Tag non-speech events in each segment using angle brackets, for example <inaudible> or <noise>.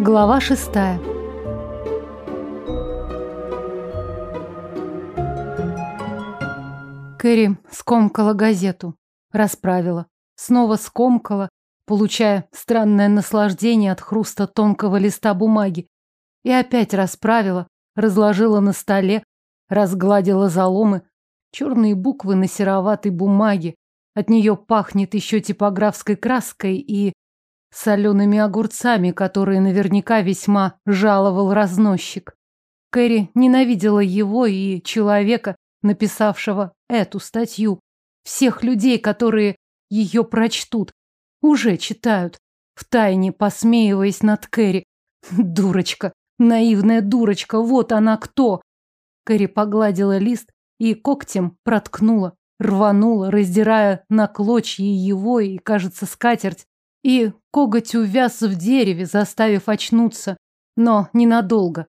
Глава шестая. Кэрри скомкала газету, расправила, снова скомкала, получая странное наслаждение от хруста тонкого листа бумаги, и опять расправила, разложила на столе, разгладила заломы, черные буквы на сероватой бумаге, от нее пахнет еще типографской краской и солеными огурцами, которые наверняка весьма жаловал разносчик. Кэрри ненавидела его и человека, написавшего эту статью. Всех людей, которые ее прочтут, уже читают, втайне посмеиваясь над Кэрри. Дурочка, наивная дурочка, вот она кто. Кэрри погладила лист и когтем проткнула, рванула, раздирая на клочья его и, кажется, скатерть. И коготь увяз в дереве, заставив очнуться, но ненадолго.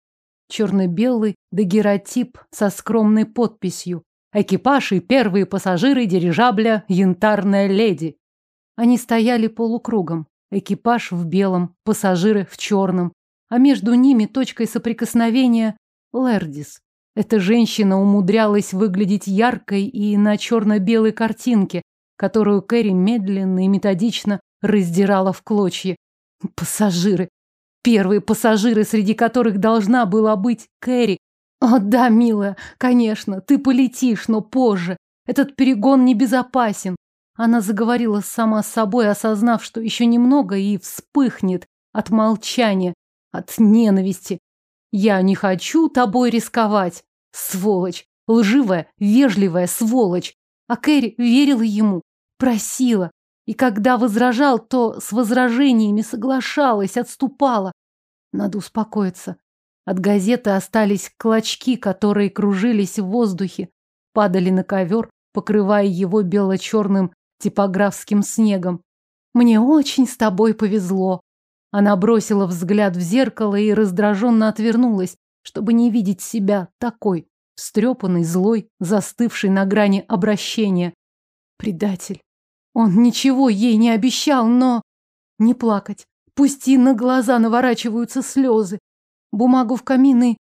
Черно-белый дагеротип со скромной подписью. Экипаж и первые пассажиры дирижабля «Янтарная леди». Они стояли полукругом. Экипаж в белом, пассажиры в черном. А между ними точкой соприкосновения Лердис. Эта женщина умудрялась выглядеть яркой и на черно-белой картинке, которую Кэрри медленно и методично раздирала в клочья. Пассажиры. Первые пассажиры, среди которых должна была быть Кэрри. О, да, милая, конечно, ты полетишь, но позже. Этот перегон небезопасен. Она заговорила сама с собой, осознав, что еще немного и вспыхнет от молчания, от ненависти. Я не хочу тобой рисковать. Сволочь. Лживая, вежливая сволочь. А Кэрри верила ему, просила, и когда возражал, то с возражениями соглашалась, отступала. Надо успокоиться. От газеты остались клочки, которые кружились в воздухе, падали на ковер, покрывая его бело-черным типографским снегом. «Мне очень с тобой повезло». Она бросила взгляд в зеркало и раздраженно отвернулась, чтобы не видеть себя такой, встрепанный, злой, застывший на грани обращения. Предатель. Он ничего ей не обещал, но... Не плакать. Пусть и на глаза наворачиваются слезы. Бумагу в камин и...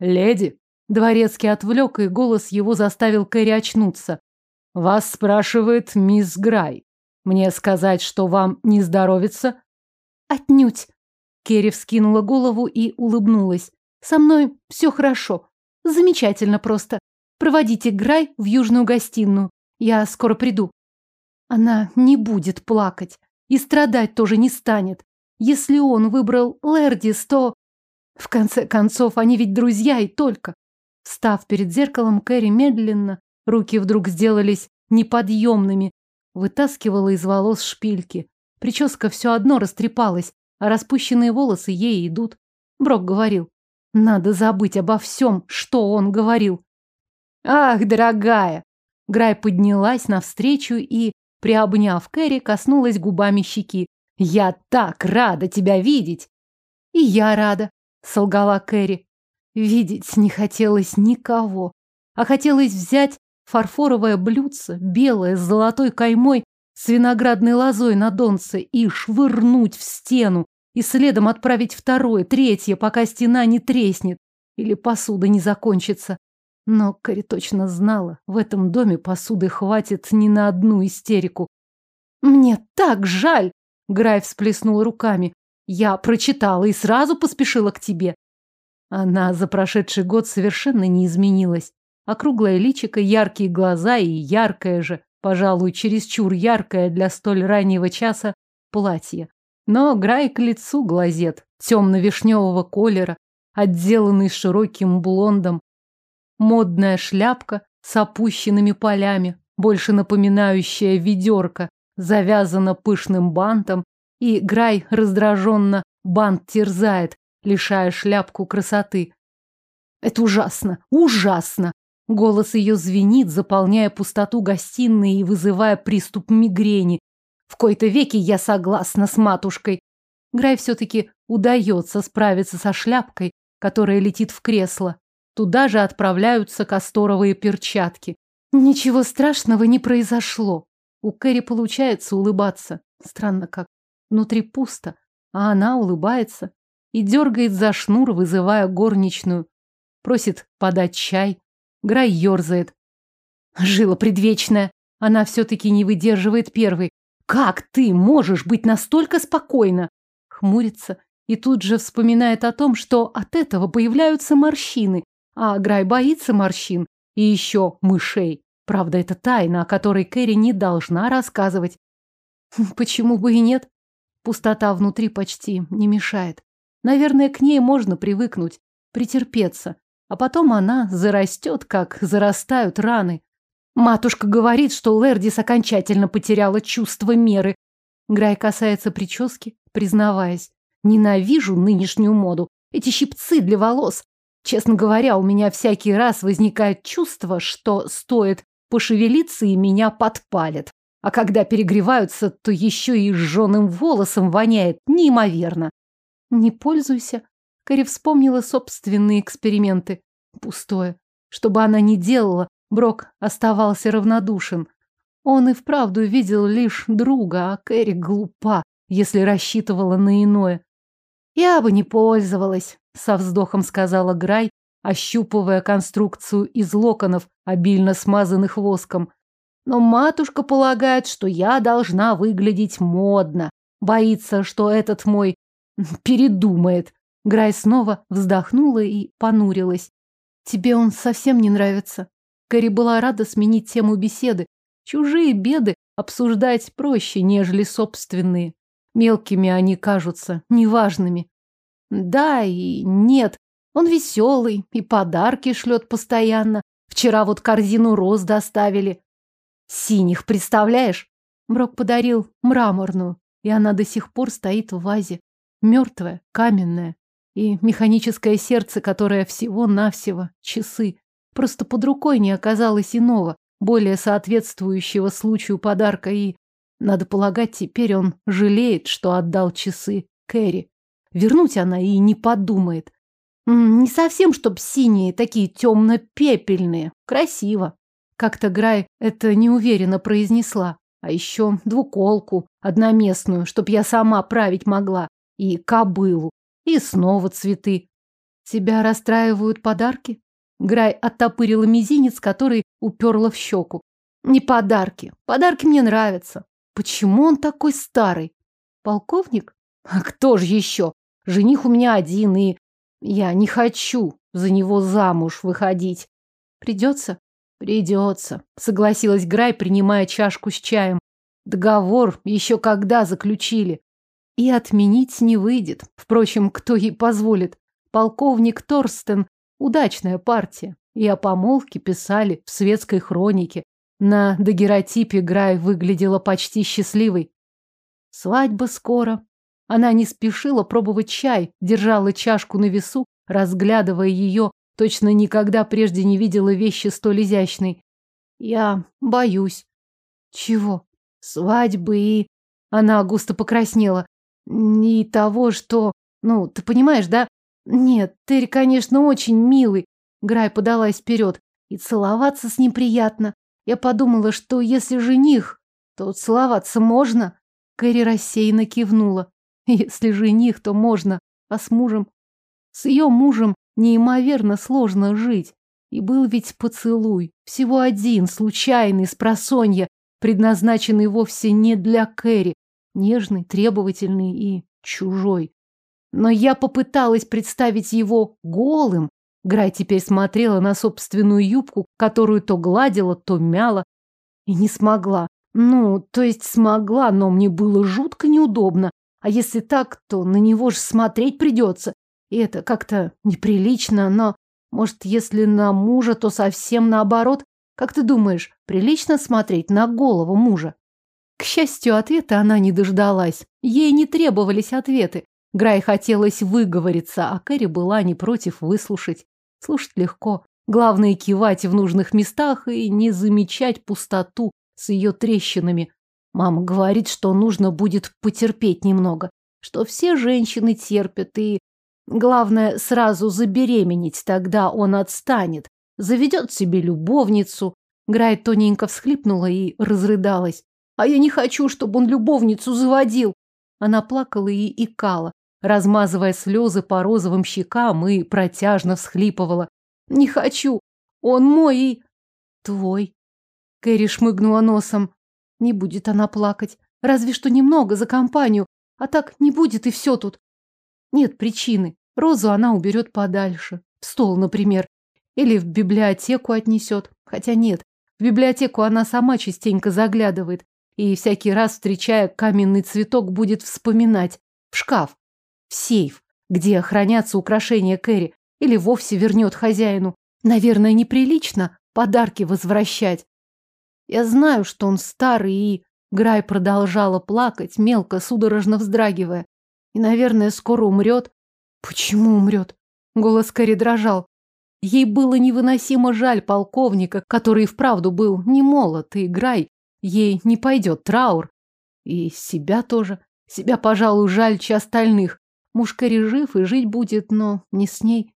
Леди. Дворецкий отвлек, и голос его заставил Кэрри очнуться. Вас спрашивает мисс Грай. Мне сказать, что вам не здоровится? Отнюдь. Керри вскинула голову и улыбнулась. Со мной все хорошо. Замечательно просто. Проводите Грай в южную гостиную. Я скоро приду. Она не будет плакать и страдать тоже не станет. Если он выбрал Лердис, то... В конце концов, они ведь друзья и только. Встав перед зеркалом, Кэрри медленно, руки вдруг сделались неподъемными, вытаскивала из волос шпильки. Прическа все одно растрепалась, а распущенные волосы ей идут. Брок говорил, надо забыть обо всем, что он говорил. Ах, дорогая! Грай поднялась навстречу и Приобняв Кэрри, коснулась губами щеки. «Я так рада тебя видеть!» «И я рада», — солгала Кэрри. Видеть не хотелось никого, а хотелось взять фарфоровое блюдце, белое, с золотой каймой, с виноградной лозой на донце и швырнуть в стену, и следом отправить второе, третье, пока стена не треснет или посуда не закончится. Но Кэрри точно знала, в этом доме посуды хватит не на одну истерику. «Мне так жаль!» — Грай всплеснула руками. «Я прочитала и сразу поспешила к тебе». Она за прошедший год совершенно не изменилась. Округлое личико, яркие глаза и яркое же, пожалуй, чересчур яркое для столь раннего часа, платье. Но Грай к лицу глазет, темно-вишневого колера, отделанный широким блондом, Модная шляпка с опущенными полями, больше напоминающая ведерко, завязана пышным бантом, и Грай раздраженно бант терзает, лишая шляпку красоты. Это ужасно, ужасно! Голос ее звенит, заполняя пустоту гостиной и вызывая приступ мигрени. В кои-то веки я согласна с матушкой. Грай все-таки удается справиться со шляпкой, которая летит в кресло. Туда же отправляются касторовые перчатки. Ничего страшного не произошло. У Кэрри получается улыбаться. Странно как. Внутри пусто, а она улыбается. и дергает за шнур, вызывая горничную. Просит подать чай. Грай ерзает. Жила предвечная. Она все-таки не выдерживает первой. Как ты можешь быть настолько спокойна? Хмурится и тут же вспоминает о том, что от этого появляются морщины, а Грай боится морщин и еще мышей. Правда, это тайна, о которой Кэрри не должна рассказывать. <laughs> Почему бы и нет? Пустота внутри почти не мешает. Наверное, к ней можно привыкнуть, претерпеться. А потом она зарастет, как зарастают раны. Матушка говорит, что Лердис окончательно потеряла чувство меры. Грай касается прически, признаваясь. Ненавижу нынешнюю моду. Эти щипцы для волос. Честно говоря, у меня всякий раз возникает чувство, что стоит пошевелиться и меня подпалят. А когда перегреваются, то еще и сжёным волосом воняет неимоверно. Не пользуйся. Кэрри вспомнила собственные эксперименты. Пустое. Что бы она ни делала, Брок оставался равнодушен. Он и вправду видел лишь друга, а Кэрри глупа, если рассчитывала на иное. «Я бы не пользовалась», — со вздохом сказала Грай, ощупывая конструкцию из локонов, обильно смазанных воском. «Но матушка полагает, что я должна выглядеть модно. Боится, что этот мой передумает». Грай снова вздохнула и понурилась. «Тебе он совсем не нравится?» Кэрри была рада сменить тему беседы. Чужие беды обсуждать проще, нежели собственные. Мелкими они кажутся, неважными. Да и нет. Он веселый и подарки шлет постоянно. Вчера вот корзину роз доставили. Синих, представляешь? Брок подарил мраморную, и она до сих пор стоит в вазе. Мертвая, каменная. И механическое сердце, которое всего-навсего часы. Просто под рукой не оказалось иного, более соответствующего случаю подарка, и, надо полагать, теперь он жалеет, что отдал часы Кэрри. Вернуть она и не подумает. Не совсем, чтоб синие, такие темно-пепельные. Красиво. Как-то Грай это неуверенно произнесла. А еще двуколку, одноместную, чтоб я сама править могла. И кобылу. И снова цветы. Тебя расстраивают подарки? Грай оттопырила мизинец, который уперла в щеку. Не подарки. Подарки мне нравятся. Почему он такой старый? Полковник? А кто же еще? Жених у меня один, и я не хочу за него замуж выходить. Придется? Придется, согласилась Грай, принимая чашку с чаем. Договор еще когда заключили. И отменить не выйдет. Впрочем, кто ей позволит? Полковник Торстен Удачная партия. И о помолвке писали в светской хронике. На дагеротипе Грай выглядела почти счастливой. Свадьба скоро. Она не спешила пробовать чай, держала чашку на весу, разглядывая ее, точно никогда прежде не видела вещи столь изящной. Я боюсь. Чего? Свадьбы и... Она густо покраснела. И того, что... Ну, ты понимаешь, да? Нет, Терри, конечно, очень милый. Грай подалась вперед. И целоваться с ним приятно. Я подумала, что если жених, то целоваться можно. Кэрри рассеянно кивнула. <laughs> Если жених, то можно. А с мужем? С ее мужем неимоверно сложно жить. И был ведь поцелуй. Всего один, случайный, с просонья, предназначенный вовсе не для Кэрри. Нежный, требовательный и чужой. Но я попыталась представить его голым. Грай теперь смотрела на собственную юбку, которую то гладила, то мяла. И не смогла. Ну, то есть смогла, но мне было жутко неудобно. А если так, то на него же смотреть придется. И это как-то неприлично, но... Может, если на мужа, то совсем наоборот. Как ты думаешь, прилично смотреть на голову мужа? К счастью, ответа она не дождалась. Ей не требовались ответы. Грай хотелось выговориться, а Кэрри была не против выслушать. Слушать легко. Главное кивать в нужных местах и не замечать пустоту с ее трещинами. Мама говорит, что нужно будет потерпеть немного, что все женщины терпят, и главное сразу забеременеть, тогда он отстанет, заведет себе любовницу. Грай тоненько всхлипнула и разрыдалась. А я не хочу, чтобы он любовницу заводил. Она плакала и икала, размазывая слезы по розовым щекам и протяжно всхлипывала. «Не хочу! Он мой и...» «Твой!» Кэрри шмыгнула носом. Не будет она плакать. Разве что немного за компанию. А так не будет и все тут. Нет причины. Розу она уберет подальше. В стол, например. Или в библиотеку отнесет. Хотя нет, в библиотеку она сама частенько заглядывает. И всякий раз, встречая каменный цветок, будет вспоминать. В шкаф. В сейф, где хранятся украшения Кэрри. Или вовсе вернет хозяину. Наверное, неприлично подарки возвращать. Я знаю, что он старый и... Грай продолжала плакать, мелко, судорожно вздрагивая. И, наверное, скоро умрет. Почему умрет? Голос Кэрри дрожал. Ей было невыносимо жаль полковника, который вправду был не молод, и Грай. Ей не пойдет траур. И себя тоже. Себя, пожалуй, жальче остальных. Муж Кэрри жив и жить будет, но не с ней.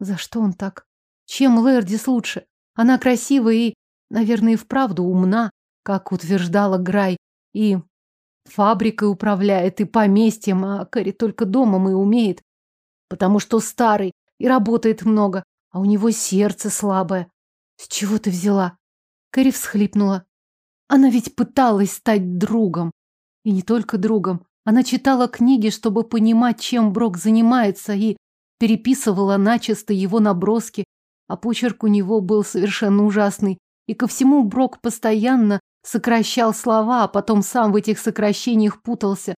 За что он так? Чем Лердис лучше? Она красивая и, наверное, и вправду умна, как утверждала Грай, и фабрикой управляет, и поместьем, а Кэрри только домом и умеет, потому что старый и работает много, а у него сердце слабое. С чего ты взяла? Кэрри всхлипнула. Она ведь пыталась стать другом. И не только другом. Она читала книги, чтобы понимать, чем Брок занимается, и переписывала начисто его наброски, а почерк у него был совершенно ужасный. И ко всему Брок постоянно сокращал слова, а потом сам в этих сокращениях путался.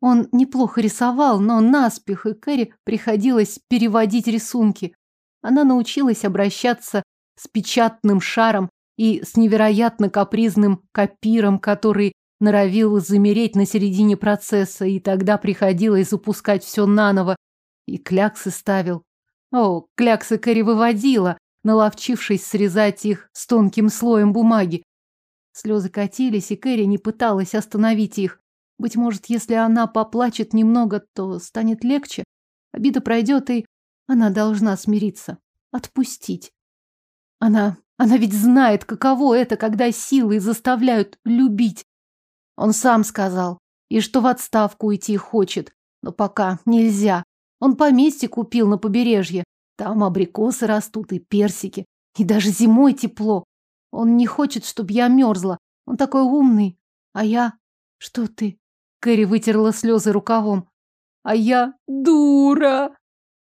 Он неплохо рисовал, но наспех, и Кэрри приходилось переводить рисунки. Она научилась обращаться с печатным шаром и с невероятно капризным копиром, который норовил замереть на середине процесса, и тогда приходилось запускать все наново, и кляксы ставил. О, кляксы Кэрри выводила, наловчившись срезать их с тонким слоем бумаги. Слезы катились, и Кэрри не пыталась остановить их. Быть может, если она поплачет немного, то станет легче. Обида пройдет, и она должна смириться, отпустить. Она, она ведь знает, каково это, когда силой заставляют любить. Он сам сказал, и что в отставку уйти хочет, но пока нельзя. Он поместье купил на побережье. Там абрикосы растут и персики, и даже зимой тепло. Он не хочет, чтобы я мерзла. Он такой умный. А я... Что ты? Кэрри вытерла слезы рукавом. А я дура.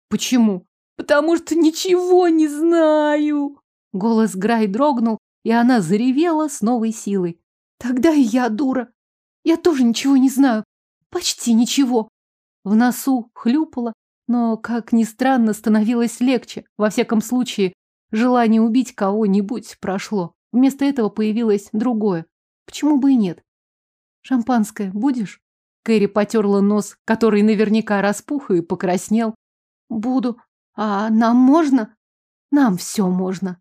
Почему? Потому что ничего не знаю. Голос Грай дрогнул, и она заревела с новой силой. Тогда и я дура. Я тоже ничего не знаю. Почти ничего. В носу хлюпало, но, как ни странно, становилось легче. Во всяком случае, желание убить кого-нибудь прошло. Вместо этого появилось другое. Почему бы и нет? Шампанское будешь? Кэрри потерла нос, который наверняка распух и покраснел. Буду. А нам можно? Нам все можно.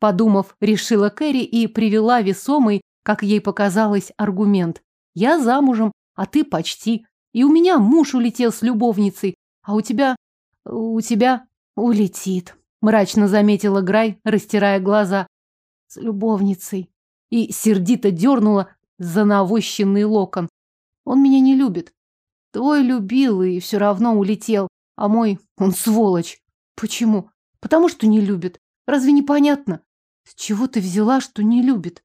Подумав, решила Кэрри и привела весомый, как ей показалось, аргумент. Я замужем, а ты почти. И у меня муж улетел с любовницей, а у тебя... у тебя улетит. Мрачно заметила Грай, растирая глаза. С любовницей. И сердито дернула за навощенный локон. Он меня не любит. Твой любил и все равно улетел. А мой, он сволочь. Почему? Потому что не любит. Разве не понятно? С чего ты взяла, что не любит?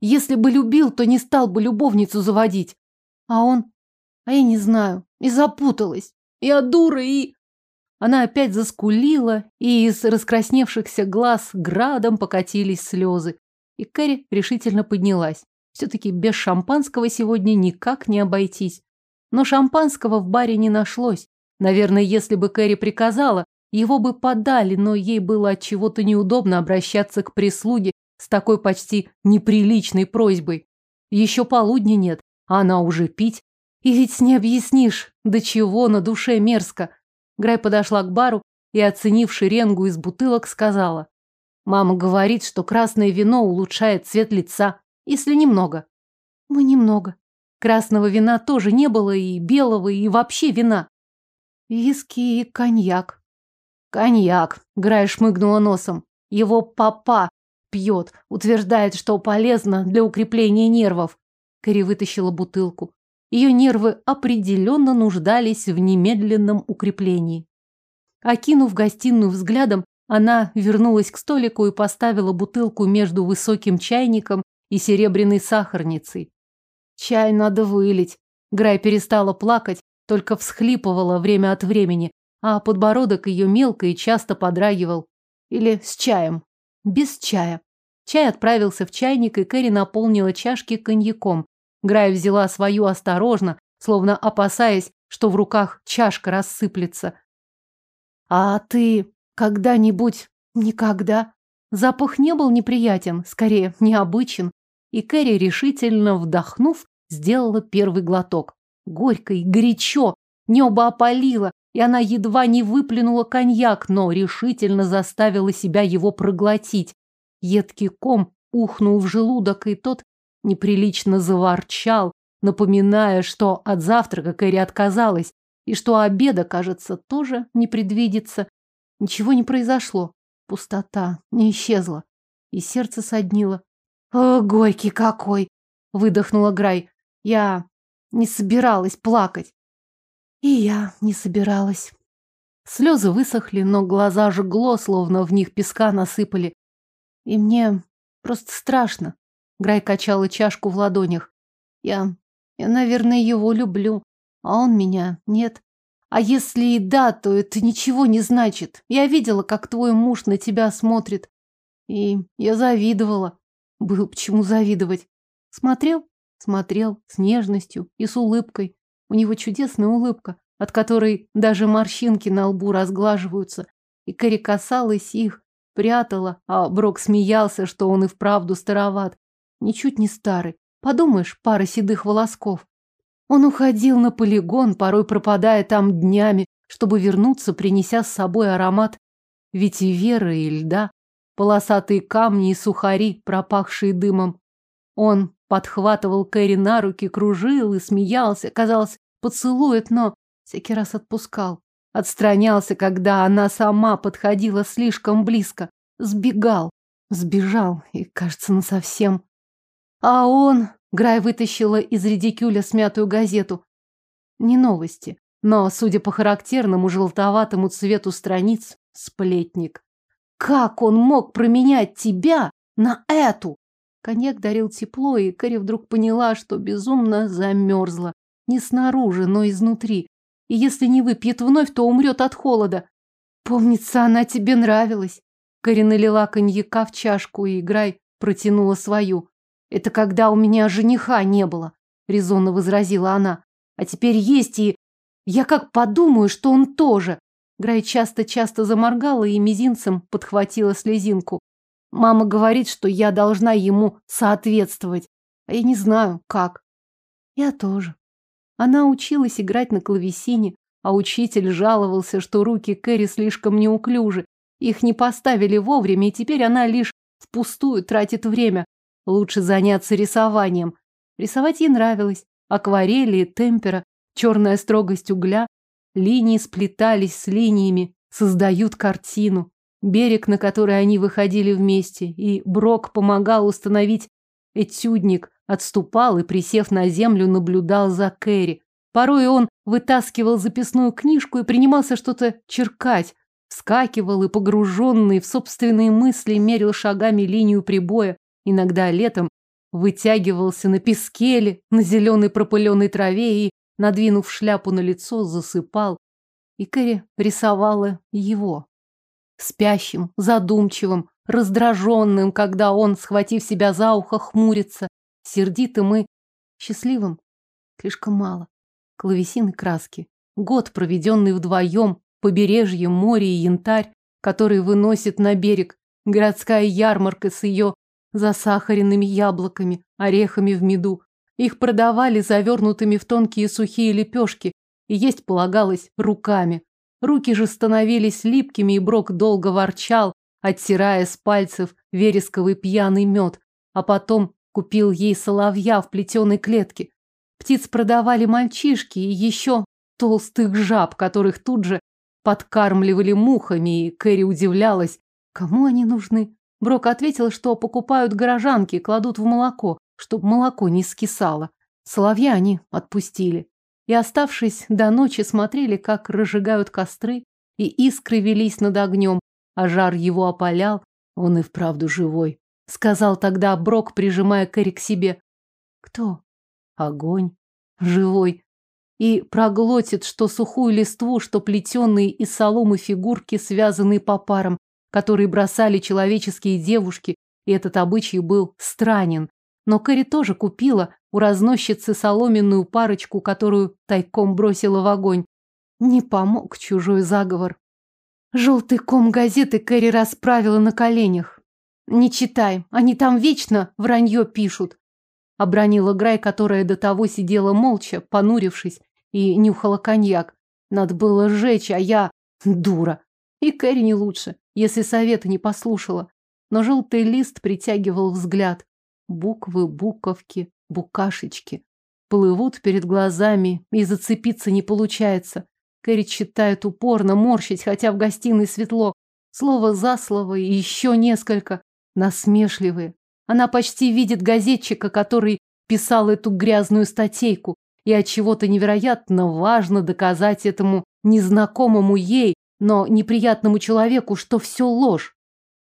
Если бы любил, то не стал бы любовницу заводить. А он? А я не знаю. И запуталась. Я дура и... Она опять заскулила, и из раскрасневшихся глаз градом покатились слезы. И Кэрри решительно поднялась. Все-таки без шампанского сегодня никак не обойтись. Но шампанского в баре не нашлось. Наверное, если бы Кэрри приказала, его бы подали, но ей было от чего-то неудобно обращаться к прислуге с такой почти неприличной просьбой. Еще полудня нет, а она уже пить. И ведь не объяснишь, до чего на душе мерзко. Грай подошла к бару и, оценив шеренгу из бутылок, сказала. Мама говорит, что красное вино улучшает цвет лица, если немного. Мы немного. Красного вина тоже не было, и белого, и вообще вина. Виски и коньяк. Коньяк. Грай шмыгнула носом. Его папа пьет, утверждает, что полезно для укрепления нервов. Кэрри вытащила бутылку. Ее нервы определенно нуждались в немедленном укреплении. Окинув гостиную взглядом, она вернулась к столику и поставила бутылку между высоким чайником и серебряной сахарницей. Чай надо вылить. Грай перестала плакать, только всхлипывала время от времени, а подбородок ее мелко и часто подрагивал. Или с чаем. Без чая. Чай отправился в чайник, и Кэрри наполнила чашки коньяком. Грай взяла свою осторожно, словно опасаясь, что в руках чашка рассыплется. «А ты когда-нибудь...» «Никогда...» Запах не был неприятен, скорее, необычен. И Кэрри, решительно вдохнув, сделала первый глоток. Горько и горячо, небо опалило, и она едва не выплюнула коньяк, но решительно заставила себя его проглотить. Едкий ком ухнул в желудок, и тот неприлично заворчал, напоминая, что от завтрака Кэрри отказалась, и что обеда, кажется, тоже не предвидится. Ничего не произошло. Пустота не исчезла. И сердце соднило. «О, горький какой!» — выдохнула Грай. «Я не собиралась плакать». И я не собиралась. Слезы высохли, но глаза жгло, словно в них песка насыпали. И мне просто страшно. Грай качала чашку в ладонях. Я, я, наверное, его люблю, а он меня нет. А если и да, то это ничего не значит. Я видела, как твой муж на тебя смотрит. И я завидовала. Было почему завидовать. Смотрел? Смотрел с нежностью и с улыбкой. У него чудесная улыбка, от которой даже морщинки на лбу разглаживаются. И Кэрри касалась их, прятала, а Брок смеялся, что он и вправду староват. Ничуть не старый. Подумаешь, пара седых волосков. Он уходил на полигон, порой пропадая там днями, чтобы вернуться, принеся с собой аромат ветивера и льда, полосатые камни и сухари, пропахшие дымом. Он подхватывал Кэрри на руки, кружил и смеялся, казалось, поцелует, но всякий раз отпускал. Отстранялся, когда она сама подходила слишком близко. Сбегал. Сбежал, и, кажется, насовсем. А он... Грай вытащила из редикюля смятую газету. Не новости, но, судя по характерному желтоватому цвету страниц, сплетник. Как он мог променять тебя на эту? Коньяк дарил тепло, и Кэрри вдруг поняла, что безумно замерзла. Не снаружи, но изнутри. И если не выпьет вновь, то умрет от холода. Помнится, она тебе нравилась. Кэрри налила коньяка в чашку, и Грай протянула свою. Это когда у меня жениха не было, резонно возразила она. А теперь есть и... Я как подумаю, что он тоже. Грай часто-часто заморгала и мизинцем подхватила слезинку. Мама говорит, что я должна ему соответствовать. А я не знаю, как. Я тоже. Она училась играть на клавесине, а учитель жаловался, что руки Кэрри слишком неуклюжи. Их не поставили вовремя, и теперь она лишь впустую тратит время. Лучше заняться рисованием. Рисовать ей нравилось. Акварели, темпера, черная строгость угля. Линии сплетались с линиями, создают картину. Берег, на который они выходили вместе, и Брок помогал установить этюдник, отступал и, присев на землю, наблюдал за Кэрри. Порой он вытаскивал записную книжку и принимался что-то черкать, вскакивал и, погруженный в собственные мысли, мерил шагами линию прибоя, иногда летом вытягивался на пескеле, на зеленой пропыленной траве и, надвинув шляпу на лицо, засыпал. И Кэрри рисовала его. Спящим, задумчивым, раздраженным, когда он, схватив себя за ухо, хмурится, сердитым и счастливым. Слишком мало. Клавесины краски. Год, проведенный вдвоем, побережье, море и янтарь, который выносит на берег, городская ярмарка с ее засахаренными яблоками, орехами в меду. Их продавали завернутыми в тонкие сухие лепешки, и есть полагалось руками. Руки же становились липкими, и Брок долго ворчал, оттирая с пальцев вересковый пьяный мед, а потом купил ей соловья в плетеной клетке. Птиц продавали мальчишки и еще толстых жаб, которых тут же подкармливали мухами, и Кэрри удивлялась, кому они нужны. Брок ответил, что покупают горожанки кладут в молоко, чтобы молоко не скисало. Соловья они отпустили. И, оставшись до ночи, смотрели, как разжигают костры, и искры велись над огнем, а жар его опалял. Он и вправду живой. Сказал тогда Брок, прижимая Кэрри к себе. Кто? Огонь. Живой. И проглотит, что сухую листву, что плетеные из соломы фигурки, связанные по парам, которые бросали человеческие девушки, и этот обычай был странен. Но Кэрри тоже купила у разносчицы соломенную парочку, которую тайком бросила в огонь. Не помог чужой заговор. Желтый ком газеты Кэрри расправила на коленях. Не читай, они там вечно вранье пишут. Обронила Грай, которая до того сидела молча, понурившись, и нюхала коньяк. Надо было сжечь, а я... дура. И Кэрри не лучше, если совета не послушала. Но желтый лист притягивал взгляд. Буквы, буковки, букашечки. Плывут перед глазами, и зацепиться не получается. Кэрри читает упорно, морщить, хотя в гостиной светло. Слово за слово и еще несколько. Насмешливые. Она почти видит газетчика, который писал эту грязную статейку. И от чего-то невероятно важно доказать этому незнакомому ей, но неприятному человеку, что все ложь.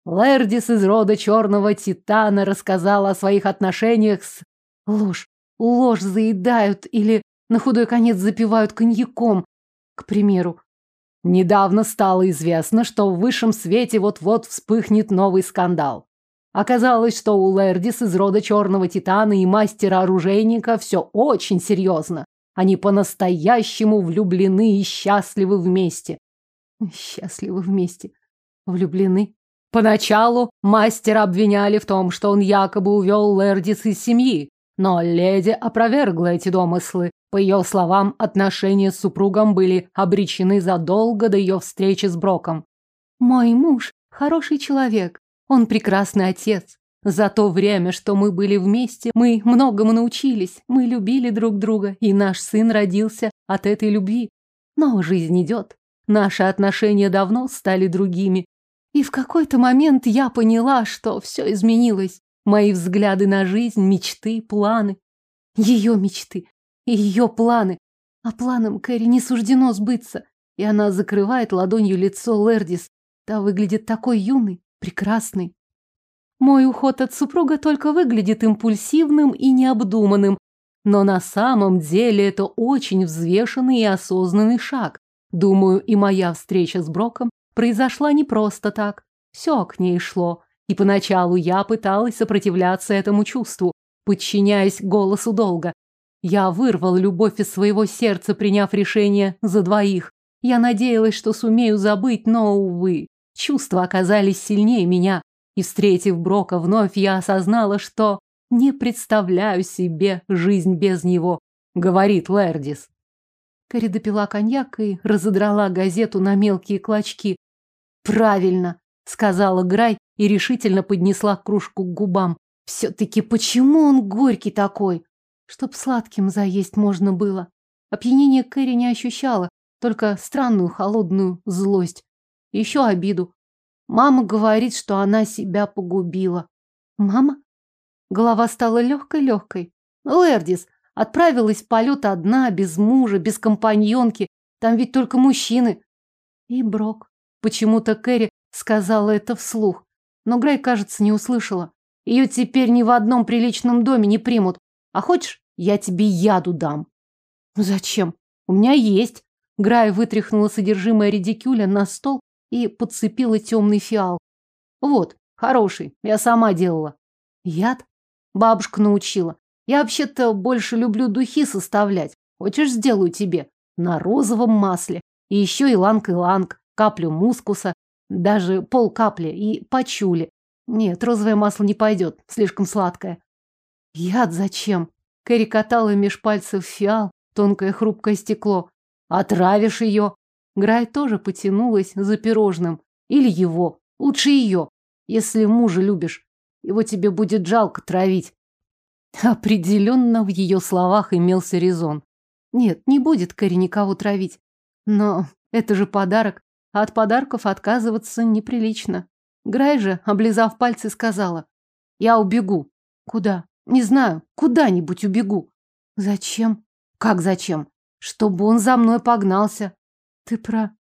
Лэрдис из рода черного титана рассказала о своих отношениях с... Ложь. Ложь заедают или на худой конец запивают коньяком, к примеру. Недавно стало известно, что в высшем свете вот-вот вспыхнет новый скандал. Оказалось, что у Лэрдис из рода черного титана и мастера-оружейника все очень серьезно. Они по-настоящему влюблены и счастливы вместе. Счастливы вместе. Влюблены. Поначалу мастера обвиняли в том, что он якобы увел Лэрдис из семьи, но леди опровергла эти домыслы. По ее словам, отношения с супругом были обречены задолго до ее встречи с Броком. «Мой муж – хороший человек. Он прекрасный отец. За то время, что мы были вместе, мы многому научились. Мы любили друг друга, и наш сын родился от этой любви. Но жизнь идет. Наши отношения давно стали другими. И в какой-то момент я поняла, что все изменилось. Мои взгляды на жизнь, мечты, планы. Ее мечты и ее планы. А планам Кэрри не суждено сбыться. И она закрывает ладонью лицо Лердис. Та выглядит такой юной, прекрасной. Мой уход от супруга только выглядит импульсивным и необдуманным, но на самом деле это очень взвешенный и осознанный шаг. Думаю, и моя встреча с Броком произошла не просто так. Все к ней шло. И поначалу я пыталась сопротивляться этому чувству, подчиняясь голосу долга. Я вырвал любовь из своего сердца, приняв решение за двоих. Я надеялась, что сумею забыть, но, увы, чувства оказались сильнее меня. И, встретив Брока вновь, я осознала, что не представляю себе жизнь без него, говорит Лердис. Кэрри допила коньяк и разодрала газету на мелкие клочки. Правильно, сказала Грай и решительно поднесла кружку к губам. Все-таки почему он горький такой? Чтоб сладким заесть можно было. Опьянение Кэрри не ощущала, только странную холодную злость. Еще обиду. Мама говорит, что она себя погубила. Мама? Голова стала легкой-легкой. Лердис отправилась в полет одна, без мужа, без компаньонки. Там ведь только мужчины. И Брок. Почему-то Кэрри сказала это вслух. Но Грей, кажется, не услышала. Ее теперь ни в одном приличном доме не примут. А хочешь, я тебе яду дам? Зачем? У меня есть. Грай вытряхнула содержимое редикюля на стол и подцепила темный фиал. Вот, хороший, я сама делала. Яд? Бабушка научила. Я вообще-то больше люблю духи составлять. Хочешь, сделаю тебе? На розовом масле. И еще иланг-иланг, каплю мускуса, даже пол капли и пачули. Нет, розовое масло не пойдет, слишком сладкое. Яд зачем? Кэрри катала меж пальцев фиал, тонкое хрупкое стекло. Отравишь ее. Грай тоже потянулась за пирожным. Или его. Лучше ее. Если мужа любишь. Его тебе будет жалко травить. Определенно в ее словах имелся резон. Нет, не будет Кэрри никого травить. Но это же подарок. От подарков отказываться неприлично. Грай же, облизав пальцы, сказала. Я убегу. Куда? Не знаю. Куда-нибудь убегу. Зачем? Как зачем? Чтобы он за мной погнался. Ты про...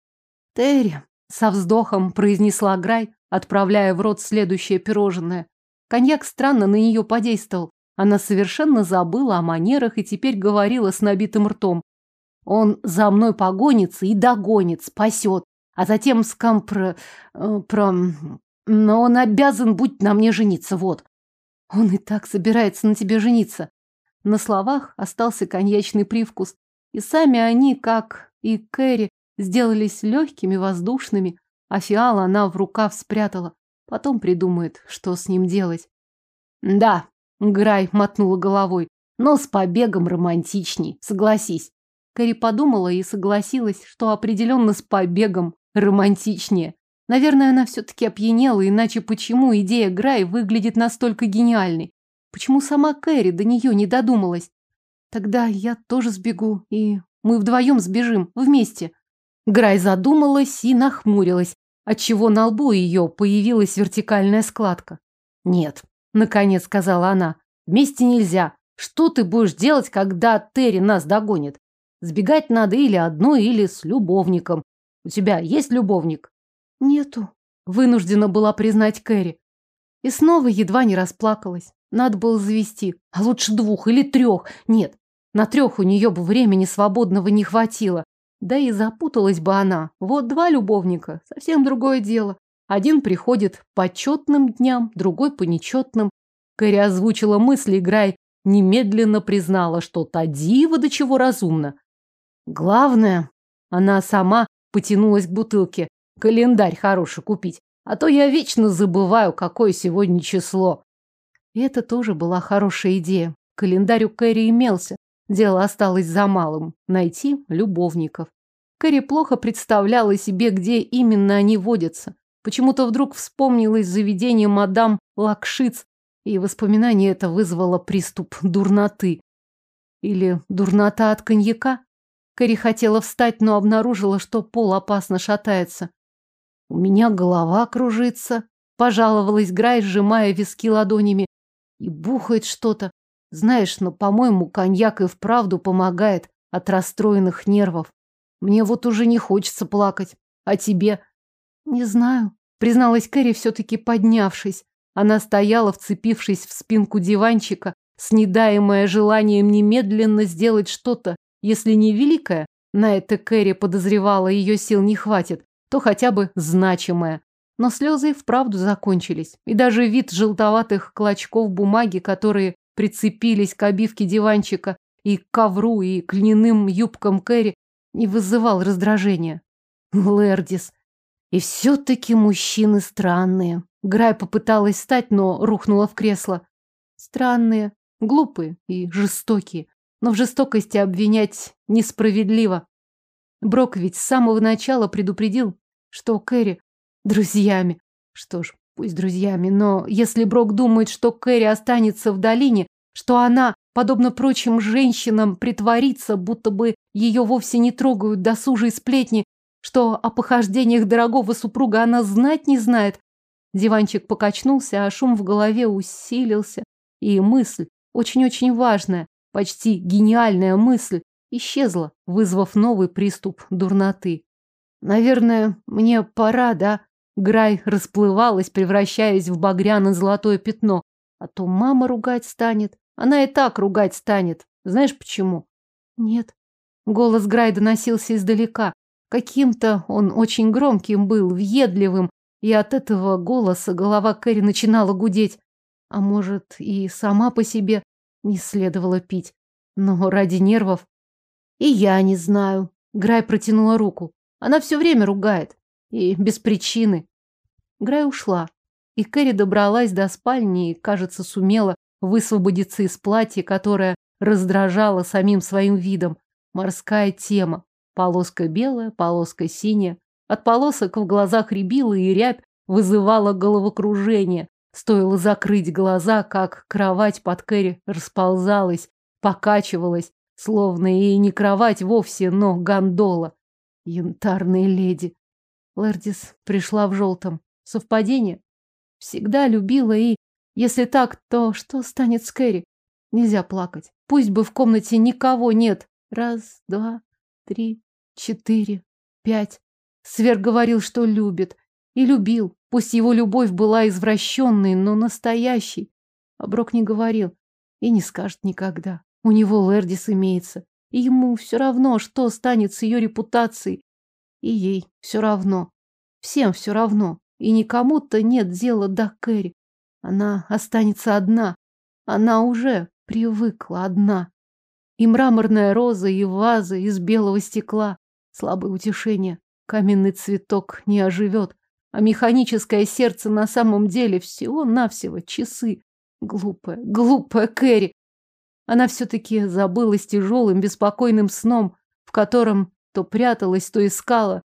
Терри, со вздохом произнесла Грай, отправляя в рот следующее пирожное. Коньяк странно на нее подействовал. Она совершенно забыла о манерах и теперь говорила с набитым ртом. Он за мной погонится и догонит, спасет, а затем скомпро... Э, про... Но он обязан будет на мне жениться, вот. Он и так собирается на тебе жениться. На словах остался коньячный привкус, и сами они, как и Кэрри, сделались легкими, воздушными, а фиала она в рукав спрятала. Потом придумает, что с ним делать. Да, Грай мотнула головой, но с побегом романтичней, согласись. Кэрри подумала и согласилась, что определенно с побегом романтичнее. Наверное, она все-таки опьянела, иначе почему идея Грай выглядит настолько гениальной? Почему сама Кэрри до нее не додумалась? Тогда я тоже сбегу, и мы вдвоем сбежим, вместе. Грай задумалась и нахмурилась, отчего на лбу ее появилась вертикальная складка. Нет, наконец сказала она, вместе нельзя. Что ты будешь делать, когда Терри нас догонит? Сбегать надо или одной, или с любовником. У тебя есть любовник? Нету. Вынуждена была признать Кэрри. И снова едва не расплакалась. Надо было завести. А лучше двух или трех. Нет, на трех у нее бы времени свободного не хватило. Да и запуталась бы она. Вот два любовника. Совсем другое дело. Один приходит по четным дням, другой по нечетным. Кэрри озвучила мысли, играя, немедленно признала, что та дива до чего разумно. Главное, она сама потянулась к бутылке. Календарь хороший купить, а то я вечно забываю, какое сегодня число. И это тоже была хорошая идея. Календарь у Кэрри имелся. Дело осталось за малым – найти любовников. Кэрри плохо представляла себе, где именно они водятся. Почему-то вдруг вспомнилось заведение мадам Лакшиц, и воспоминание это вызвало приступ дурноты. Или дурнота от коньяка? Кэрри хотела встать, но обнаружила, что пол опасно шатается. «У меня голова кружится», – пожаловалась Грай, сжимая виски ладонями. «И бухает что-то. Знаешь, но, по-моему, коньяк и вправду помогает от расстроенных нервов. Мне вот уже не хочется плакать. А тебе?» «Не знаю», – призналась Кэрри, все-таки поднявшись. Она стояла, вцепившись в спинку диванчика, снедаемая желанием немедленно сделать что-то, если не великая, на это Кэрри подозревала, ее сил не хватит, то хотя бы значимая. Но слезы вправду закончились. И даже вид желтоватых клочков бумаги, которые прицепились к обивке диванчика и к ковру, и к льняным юбкам Кэрри, не вызывал раздражения. Лердис. И все-таки мужчины странные. Грай попыталась встать, но рухнула в кресло. Странные, глупые и жестокие но в жестокости обвинять несправедливо. Брок ведь с самого начала предупредил, что Кэрри друзьями. Что ж, пусть друзьями, но если Брок думает, что Кэрри останется в долине, что она, подобно прочим женщинам, притворится, будто бы ее вовсе не трогают досужие сплетни, что о похождениях дорогого супруга она знать не знает. Диванчик покачнулся, а шум в голове усилился, и мысль, очень-очень важная, Почти гениальная мысль исчезла, вызвав новый приступ дурноты. Наверное, мне пора, да? Грай расплывалась, превращаясь в багряно-золотое пятно. А то мама ругать станет. Она и так ругать станет. Знаешь почему? Нет. Голос Грай доносился издалека. Каким-то он очень громким был, въедливым, и от этого голоса голова Кэрри начинала гудеть. А может, и сама по себе не следовало пить. Но ради нервов... И я не знаю. Грай протянула руку. Она все время ругает. И без причины. Грай ушла. И Кэрри добралась до спальни и, кажется, сумела высвободиться из платья, которое раздражало самим своим видом. Морская тема. Полоска белая, полоска синяя. От полосок в глазах рябила и рябь вызывала головокружение. Стоило закрыть глаза, как кровать под Кэрри расползалась, покачивалась, словно и не кровать вовсе, но гондола. Янтарные леди. Лердис пришла в желтом. Совпадение? Всегда любила и... Если так, то что станет с Кэрри? Нельзя плакать. Пусть бы в комнате никого нет. Раз, два, три, четыре, пять. Свер говорил, что любит. И любил. Пусть его любовь была извращенной, но настоящей. А Брок не говорил. И не скажет никогда. У него Лердис имеется. И ему все равно, что станет с ее репутацией. И ей все равно. Всем все равно. И никому-то нет дела до Кэрри. Она останется одна. Она уже привыкла одна. И мраморная роза, и ваза из белого стекла. Слабое утешение. Каменный цветок не оживет. А механическое сердце на самом деле всего-навсего часы. Глупая, глупая Кэрри. Она все-таки забылась тяжелым, беспокойным сном, в котором то пряталась, то искала.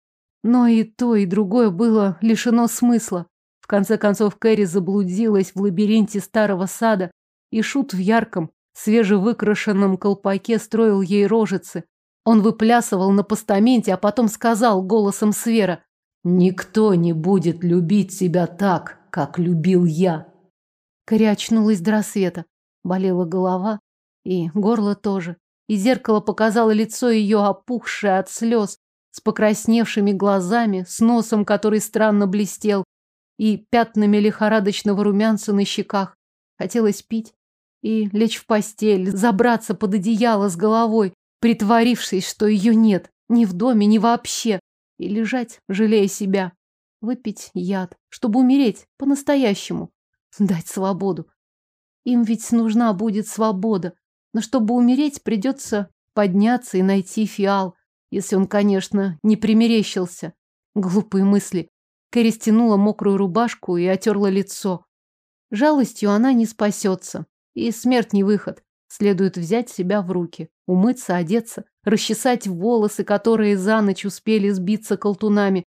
Но и то, и другое было лишено смысла. В конце концов Кэрри заблудилась в лабиринте старого сада, и Шут в ярком, свежевыкрашенном колпаке строил ей рожицы. Он выплясывал на постаменте, а потом сказал голосом Свера, «Никто не будет любить тебя так, как любил я». Кэрри очнулась до рассвета. Болела голова, и горло тоже. И зеркало показало лицо ее, опухшее от слез, с покрасневшими глазами, с носом, который странно блестел, и пятнами лихорадочного румянца на щеках. Хотелось пить и лечь в постель, забраться под одеяло с головой, притворившись, что ее нет, ни в доме, ни вообще, и лежать, жалея себя. Выпить яд, чтобы умереть по-настоящему. Дать свободу. Им ведь нужна будет свобода. Но чтобы умереть, придется подняться и найти фиал. Если он, конечно, не примерещился. Глупые мысли. Кэрри стянула мокрую рубашку и отерла лицо. Жалостью она не спасется. И смерть не выход. Следует взять себя в руки. Умыться, одеться, расчесать волосы, которые за ночь успели сбиться колтунами.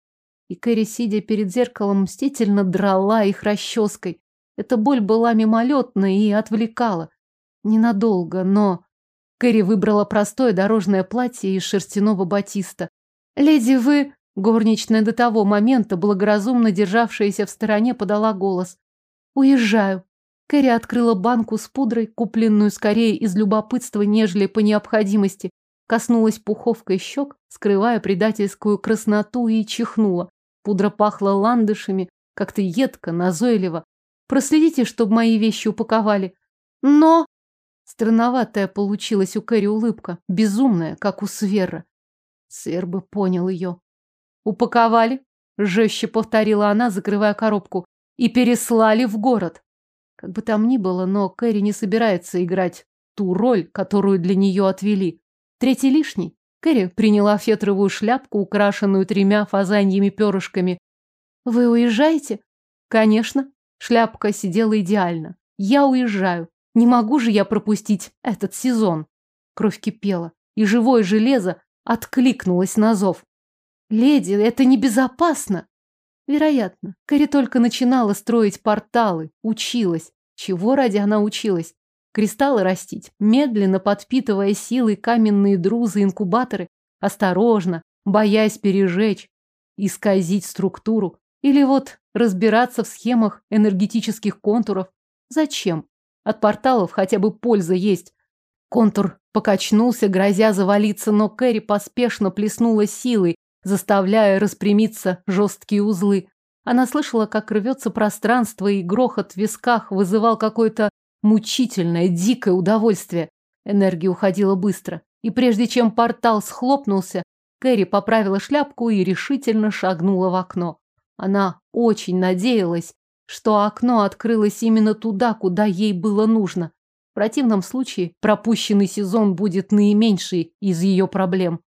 И Кэрри, сидя перед зеркалом, мстительно драла их расческой. Эта боль была мимолетной и отвлекала. Ненадолго, но... Кэрри выбрала простое дорожное платье из шерстяного батиста. «Леди, вы...» Горничная до того момента, благоразумно державшаяся в стороне, подала голос. «Уезжаю». Кэрри открыла банку с пудрой, купленную скорее из любопытства, нежели по необходимости, коснулась пуховкой щек, скрывая предательскую красноту, и чихнула. Пудра пахла ландышами, как-то едко, назойливо. Проследите, чтобы мои вещи упаковали. Но... Странноватая получилась у Кэрри улыбка, безумная, как у Свера. Свер бы понял ее. Упаковали, жестче повторила она, закрывая коробку, и переслали в город. Как бы там ни было, но Кэрри не собирается играть ту роль, которую для нее отвели. Третий лишний. Кэрри приняла фетровую шляпку, украшенную тремя фазаньями перышками. «Вы уезжаете?» «Конечно». Шляпка сидела идеально. «Я уезжаю. Не могу же я пропустить этот сезон. Кровь кипела, и живое железо откликнулось на зов. Леди, это небезопасно. Вероятно, Кэрри только начинала строить порталы, училась. Чего ради она училась? Кристаллы растить, медленно подпитывая силой каменные друзы-инкубаторы, осторожно, боясь пережечь, исказить структуру, или вот разбираться в схемах энергетических контуров. Зачем? От порталов хотя бы польза есть. Контур покачнулся, грозя завалиться, но Кэрри поспешно плеснула силой, заставляя распрямиться жесткие узлы. Она слышала, как рвется пространство, и грохот в висках вызывал какое-то мучительное, дикое удовольствие. Энергия уходила быстро. И прежде чем портал схлопнулся, Кэрри поправила шляпку и решительно шагнула в окно. Она очень надеялась, что окно открылось именно туда, куда ей было нужно. В противном случае пропущенный сезон будет наименьший из ее проблем.